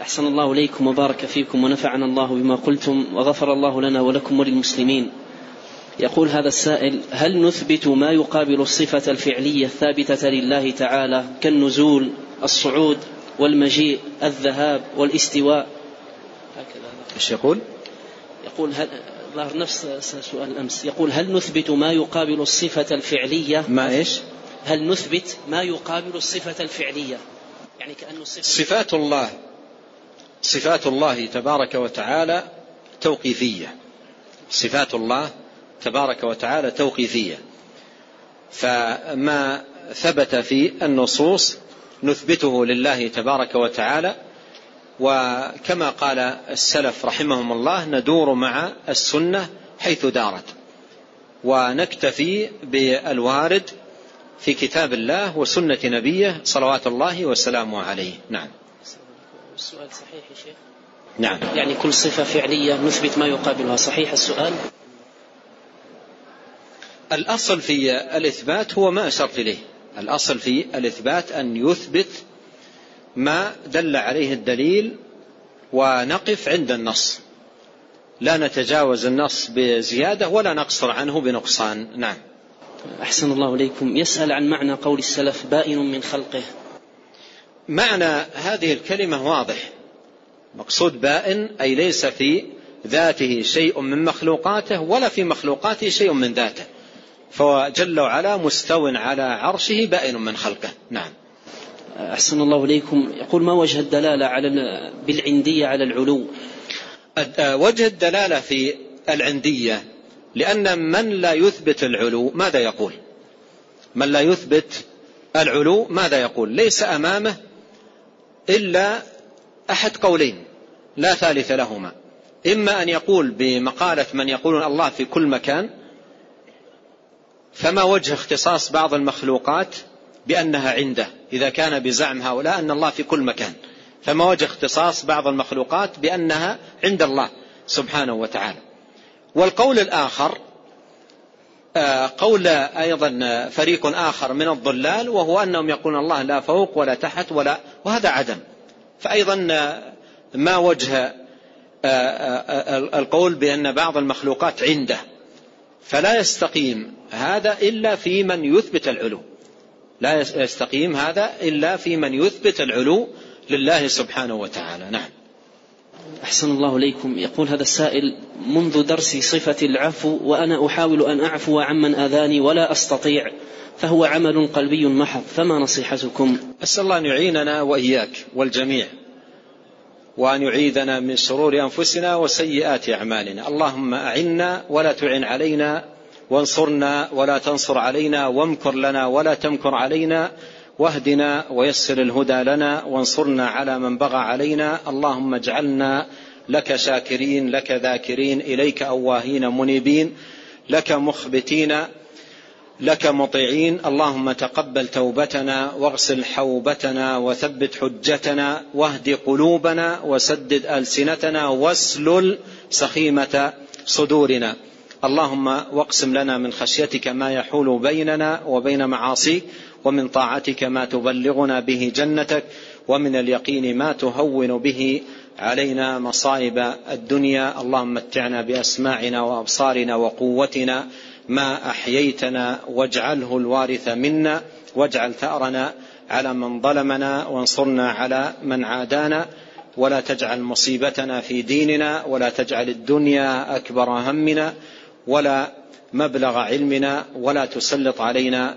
أحسن الله إليكم وبارك فيكم ونفعنا الله بما قلتم وغفر الله لنا ولكم وللمسلمين. يقول هذا السائل هل نثبت ما يقابل الصفة الفعلية الثابتة لله تعالى كالنزول الصعود والمجيء الذهاب والاستواء؟ هكذا. إيش يقول؟ يقول هل ظهر نفس سؤال الأمس يقول هل نثبت ما يقابل الصفة الفعلية؟ ما إيش؟ هل نثبت ما يقابل الصفة الفعلية؟ يعني كأنه الصفة صفات الله. صفات الله تبارك وتعالى توقيفية. صفات الله تبارك وتعالى توقيفية. فما ثبت في النصوص نثبته لله تبارك وتعالى وكما قال السلف رحمهم الله ندور مع السنة حيث دارت. ونكتفي بالوارد في كتاب الله وسنة نبيه صلوات الله وسلامه عليه. نعم. السؤال صحيح يا شيخ؟ نعم. يعني كل صفة فعلية نثبت ما يقابلها صحيح السؤال؟ الأصل في الإثبات هو ما أشرت إليه. الأصل في الإثبات أن يثبت ما دل عليه الدليل ونقف عند النص. لا نتجاوز النص بزيادة ولا نقصر عنه بنقصان. نعم. أحسن الله إليكم. يسأل عن معنى قول السلف بائن من خلقه. معنى هذه الكلمة واضح. مقصود بائن أي ليس في ذاته شيء من مخلوقاته ولا في مخلوقاته شيء من ذاته. فهو جل وعلا مستو على عرشه بائن من خلقه. نعم. أحسن الله إليكم. يقول ما وجه الدلالة على بالعندية على العلو؟ وجه الدلالة في العندية لأن من لا يثبت العلو ماذا يقول؟ من لا يثبت العلو ماذا يقول؟ ليس أمامه إلا أحد قولين لا ثالث لهما. إما أن يقول بمقالة من يقولون الله في كل مكان فما وجه اختصاص بعض المخلوقات بأنها عنده إذا كان بزعم هؤلاء أن الله في كل مكان. فما وجه اختصاص بعض المخلوقات بأنها عند الله سبحانه وتعالى. والقول الآخر قول أيضا فريق آخر من الضلال وهو أنهم يقولون الله لا فوق ولا تحت ولا وهذا عدم. فأيضا آه، ما وجه آه، القول بأن بعض المخلوقات عنده. فلا يستقيم هذا إلا في من يثبت العلو. لا يستقيم هذا إلا في من يثبت العلو لله سبحانه وتعالى. نعم. أحسن الله إليكم. يقول هذا السائل منذ درس صفة العفو وأنا أحاول أن أعفو عمن آذاني ولا أستطيع فهو عمل قلبي محض فما نصيحتكم؟ أسأل الله أن يعيننا وإياك والجميع وأن يعيذنا من شرور أنفسنا وسيئات أعمالنا. اللهم أعنا ولا تعن علينا وانصرنا ولا تنصر علينا وامكر لنا ولا تمكر علينا. واهدنا ويسر الهدى لنا وانصرنا على من بغى علينا. اللهم اجعلنا لك شاكرين لك ذاكرين إليك أواهين منيبين لك مخبتين لك مطيعين. اللهم تقبل توبتنا واغسل حوبتنا وثبت حجتنا واهد قلوبنا وسدد ألسنتنا واسلل سخيمة صدورنا. اللهم واقسم لنا من خشيتك ما يحول بيننا وبين معاصيك ومن طاعتك ما تبلغنا به جنتك ومن اليقين ما تهون به علينا مصائب الدنيا. اللهم متعنا بأسماعنا وأبصارنا وقوتنا ما أحييتنا واجعله الوارث منا واجعل ثأرنا على من ظلمنا وانصرنا على من عادانا. ولا تجعل مصيبتنا في ديننا ولا تجعل الدنيا أكبر همنا ولا مبلغ علمنا ولا تسلط علينا